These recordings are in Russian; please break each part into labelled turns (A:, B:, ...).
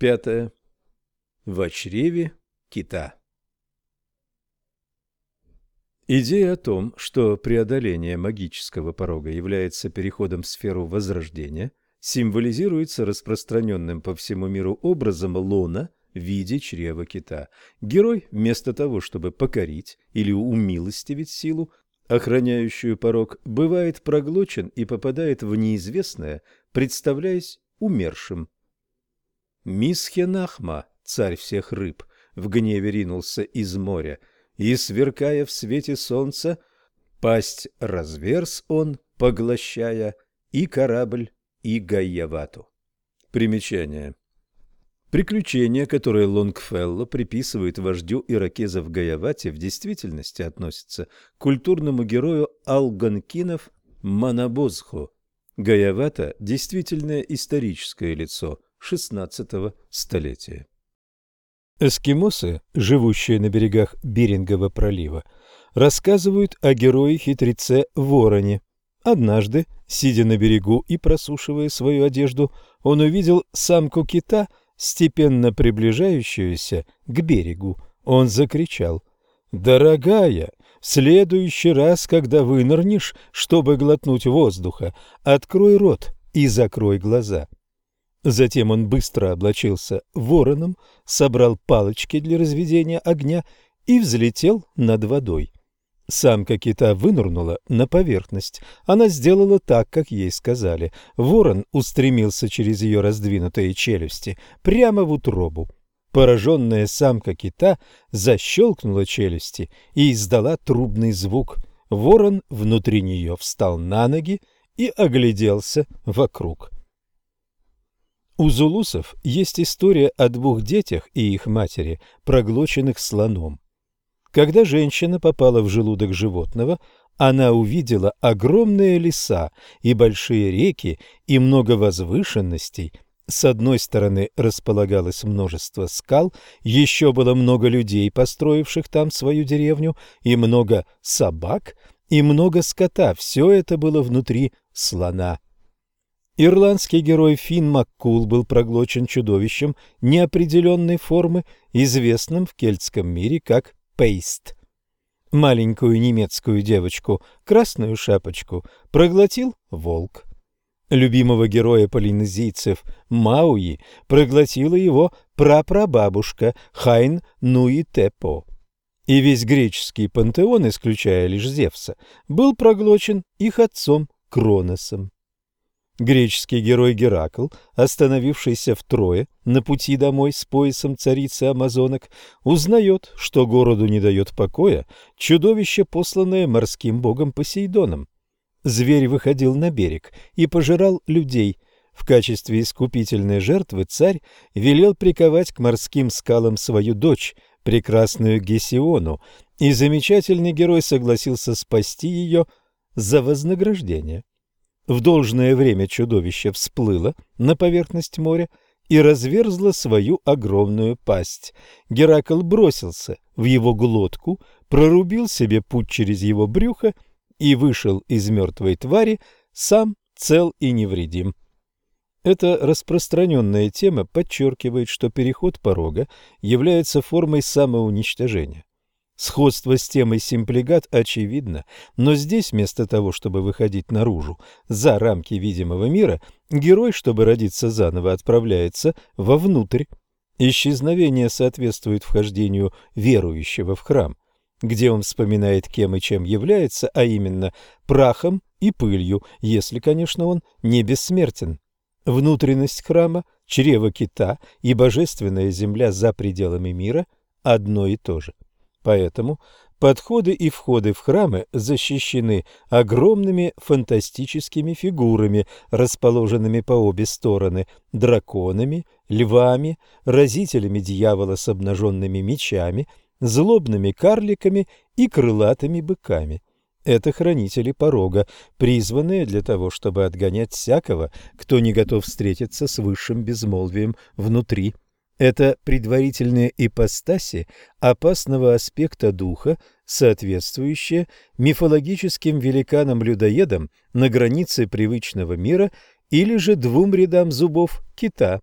A: Пятое. В чреве кита. Идея о том, что преодоление магического порога является переходом в сферу возрождения, символизируется распространенным по всему миру образом лона в виде чрева кита. Герой, вместо того, чтобы покорить или умилостивить силу, охраняющую порог, бывает проглочен и попадает в неизвестное, представляясь умершим. Мисхенахма, царь всех рыб, в гневе ринулся из моря – и, сверкая в свете солнца, пасть разверз он, поглощая и корабль, и Гайявату. Примечание. Приключения, которые Лонгфелло приписывает вождю иракезов Гаявате, в действительности относятся к культурному герою алгонкинов Манабозхо. Гаявата – действительное историческое лицо XVI столетия. Эскимосы, живущие на берегах Берингового пролива, рассказывают о герое-хитреце Вороне. Однажды, сидя на берегу и просушивая свою одежду, он увидел самку кита, степенно приближающуюся к берегу. Он закричал «Дорогая, в следующий раз, когда вынырнешь, чтобы глотнуть воздуха, открой рот и закрой глаза». Затем он быстро облачился вороном, собрал палочки для разведения огня и взлетел над водой. Самка кита вынырнула на поверхность. Она сделала так, как ей сказали. Ворон устремился через ее раздвинутые челюсти прямо в утробу. Пораженная самка кита защелкнула челюсти и издала трубный звук. Ворон внутри нее встал на ноги и огляделся вокруг. У зулусов есть история о двух детях и их матери, проглоченных слоном. Когда женщина попала в желудок животного, она увидела огромные леса и большие реки и много возвышенностей. С одной стороны располагалось множество скал, еще было много людей, построивших там свою деревню, и много собак, и много скота. Все это было внутри слона. Ирландский герой Финн Маккул был проглочен чудовищем неопределенной формы, известным в кельтском мире как Пейст. Маленькую немецкую девочку, красную шапочку, проглотил волк. Любимого героя полинезийцев Мауи проглотила его прапрабабушка Хайн Нуитепо. И весь греческий пантеон, исключая лишь Зевса, был проглочен их отцом Кроносом. Греческий герой Геракл, остановившийся в Трое на пути домой с поясом царицы Амазонок, узнает, что городу не дает покоя чудовище, посланное морским богом Посейдоном. Зверь выходил на берег и пожирал людей. В качестве искупительной жертвы царь велел приковать к морским скалам свою дочь, прекрасную Гесиону, и замечательный герой согласился спасти ее за вознаграждение. В должное время чудовище всплыло на поверхность моря и разверзло свою огромную пасть. Геракл бросился в его глотку, прорубил себе путь через его брюхо и вышел из мертвой твари сам цел и невредим. Эта распространенная тема подчеркивает, что переход порога является формой самоуничтожения. Сходство с темой симплигат очевидно, но здесь вместо того, чтобы выходить наружу, за рамки видимого мира, герой, чтобы родиться заново, отправляется вовнутрь. Исчезновение соответствует вхождению верующего в храм, где он вспоминает, кем и чем является, а именно прахом и пылью, если, конечно, он не бессмертен. Внутренность храма, чрево кита и божественная земля за пределами мира – одно и то же. Поэтому подходы и входы в храмы защищены огромными фантастическими фигурами, расположенными по обе стороны, драконами, львами, разителями дьявола с обнаженными мечами, злобными карликами и крылатыми быками. Это хранители порога, призванные для того, чтобы отгонять всякого, кто не готов встретиться с высшим безмолвием внутри это предварительные ипостаси опасного аспекта духа, соответствующие мифологическим великанам-людоедам на границе привычного мира или же двум рядам зубов кита.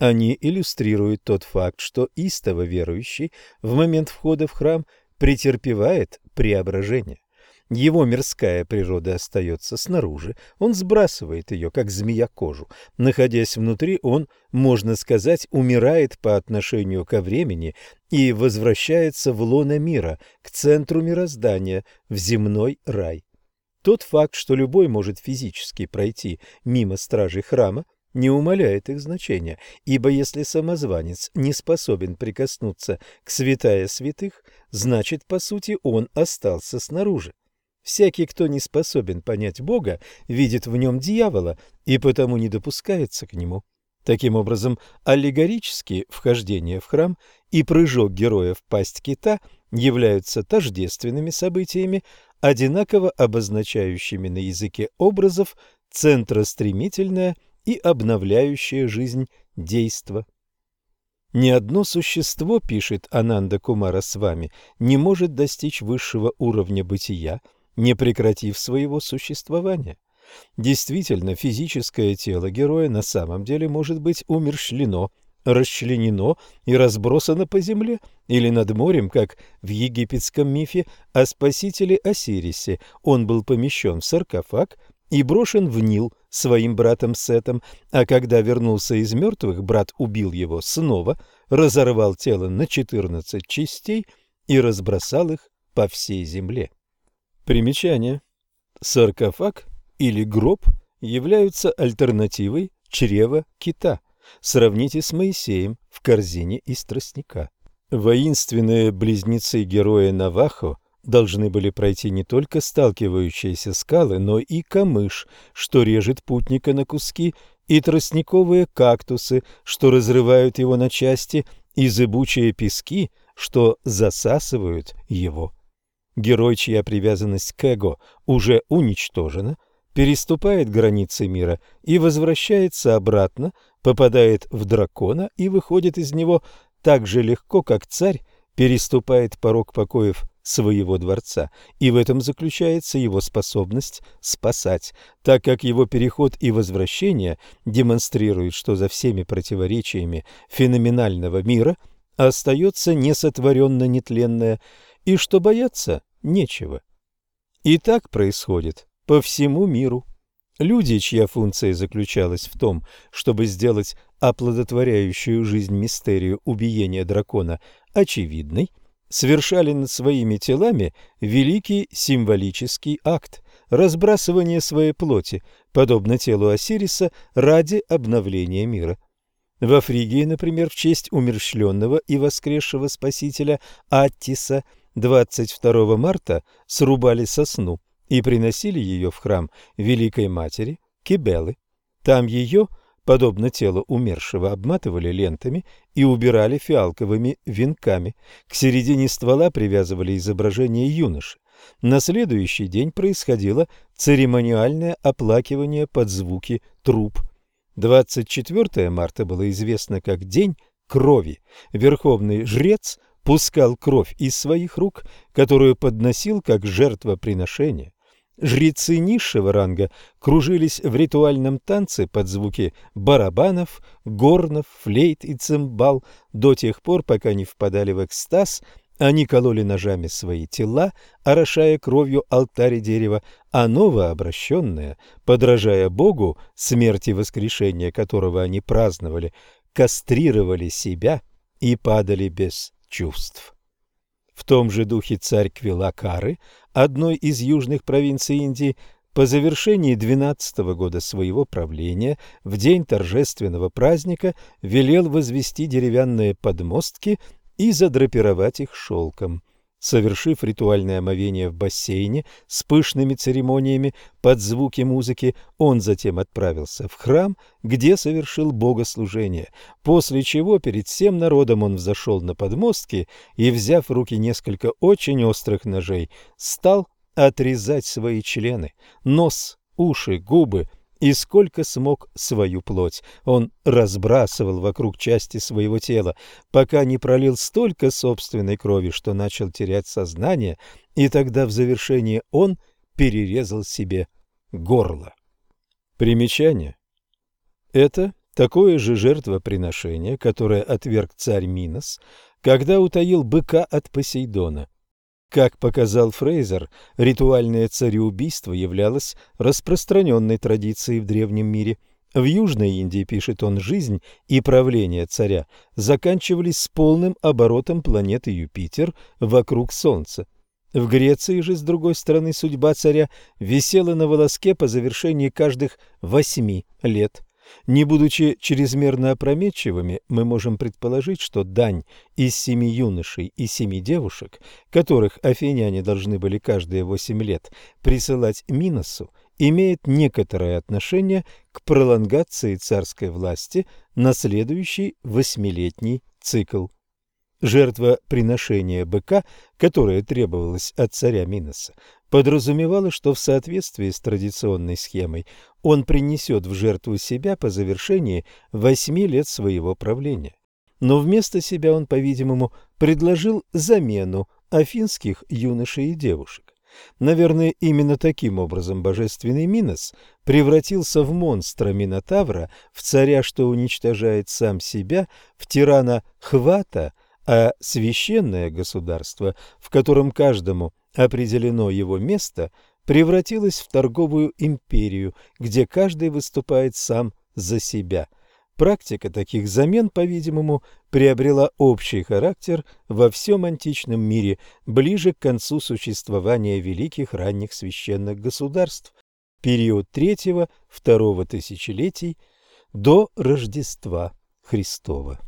A: Они иллюстрируют тот факт, что истово верующий в момент входа в храм претерпевает преображение. Его мирская природа остается снаружи, он сбрасывает ее, как змея кожу. Находясь внутри, он, можно сказать, умирает по отношению ко времени и возвращается в лоно мира, к центру мироздания, в земной рай. Тот факт, что любой может физически пройти мимо стражей храма, не умаляет их значения, ибо если самозванец не способен прикоснуться к святая святых, значит, по сути, он остался снаружи. Всякий, кто не способен понять Бога, видит в нем дьявола и потому не допускается к нему. Таким образом, аллегорические вхождение в храм и прыжок героя в пасть кита являются тождественными событиями, одинаково обозначающими на языке образов центростремительное и обновляющее жизнь действо. Ни одно существо, пишет Ананда Кумара с вами, не может достичь высшего уровня бытия – не прекратив своего существования. Действительно, физическое тело героя на самом деле может быть умерщвлено, расчленено и разбросано по земле или над морем, как в египетском мифе о спасителе Осирисе. Он был помещен в саркофаг и брошен в Нил своим братом Сетом, а когда вернулся из мертвых, брат убил его снова, разорвал тело на четырнадцать частей и разбросал их по всей земле. Примечание. Саркофаг или гроб являются альтернативой чрева кита. Сравните с Моисеем в корзине из тростника. Воинственные близнецы героя Навахо должны были пройти не только сталкивающиеся скалы, но и камыш, что режет путника на куски, и тростниковые кактусы, что разрывают его на части, и зыбучие пески, что засасывают его. Герой, чья привязанность к эго уже уничтожена, переступает границы мира и возвращается обратно, попадает в дракона и выходит из него так же легко, как царь переступает порог покоев своего дворца, и в этом заключается его способность спасать, так как его переход и возвращение демонстрируют, что за всеми противоречиями феноменального мира остается несотворенно нетленное, и что бояться нечего. И так происходит по всему миру. Люди, чья функция заключалась в том, чтобы сделать оплодотворяющую жизнь мистерию убиения дракона очевидной, совершали над своими телами великий символический акт – разбрасывание своей плоти, подобно телу Осириса, ради обновления мира. В Фригии, например, в честь умерщвленного и воскресшего спасителя Аттиса – 22 марта срубали сосну и приносили ее в храм Великой Матери Кибелы. Там ее, подобно телу умершего, обматывали лентами и убирали фиалковыми венками. К середине ствола привязывали изображение юноши. На следующий день происходило церемониальное оплакивание под звуки труб. 24 марта было известно как День крови. Верховный жрец пускал кровь из своих рук, которую подносил как жертвоприношение. Жрецы низшего ранга кружились в ритуальном танце под звуки барабанов, горнов, флейт и цимбал до тех пор, пока не впадали в экстаз, они кололи ножами свои тела, орошая кровью алтарь дерева, а новообращенные, подражая Богу, смерти воскрешения которого они праздновали, кастрировали себя и падали без чувств. В том же духе царь Квилакары, одной из южных провинций Индии, по завершении двенадцатого года своего правления, в день торжественного праздника, велел возвести деревянные подмостки и задрапировать их шелком. Совершив ритуальное омовение в бассейне с пышными церемониями под звуки музыки, он затем отправился в храм, где совершил богослужение, после чего перед всем народом он взошел на подмостки и, взяв в руки несколько очень острых ножей, стал отрезать свои члены, нос, уши, губы, и сколько смог свою плоть. Он разбрасывал вокруг части своего тела, пока не пролил столько собственной крови, что начал терять сознание, и тогда в завершении он перерезал себе горло. Примечание. Это такое же жертвоприношение, которое отверг царь Минос, когда утаил быка от Посейдона. Как показал Фрейзер, ритуальное цареубийство являлось распространенной традицией в древнем мире. В Южной Индии, пишет он, жизнь и правление царя заканчивались с полным оборотом планеты Юпитер вокруг Солнца. В Греции же, с другой стороны, судьба царя висела на волоске по завершении каждых восьми лет. Не будучи чрезмерно опрометчивыми, мы можем предположить, что дань из семи юношей и семи девушек, которых афиняне должны были каждые восемь лет присылать Миносу, имеет некоторое отношение к пролонгации царской власти на следующий восьмилетний цикл. Жертвоприношение быка, которое требовалось от царя Миноса, подразумевало, что в соответствии с традиционной схемой он принесет в жертву себя по завершении восьми лет своего правления. Но вместо себя он, по-видимому, предложил замену афинских юношей и девушек. Наверное, именно таким образом божественный Минос превратился в монстра Минотавра, в царя, что уничтожает сам себя, в тирана Хвата – а священное государство, в котором каждому определено его место, превратилось в торговую империю, где каждый выступает сам за себя. Практика таких замен, по-видимому, приобрела общий характер во всем античном мире ближе к концу существования великих ранних священных государств, период третьего-второго тысячелетий до Рождества Христова.